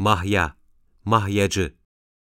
mahya, mahyacı,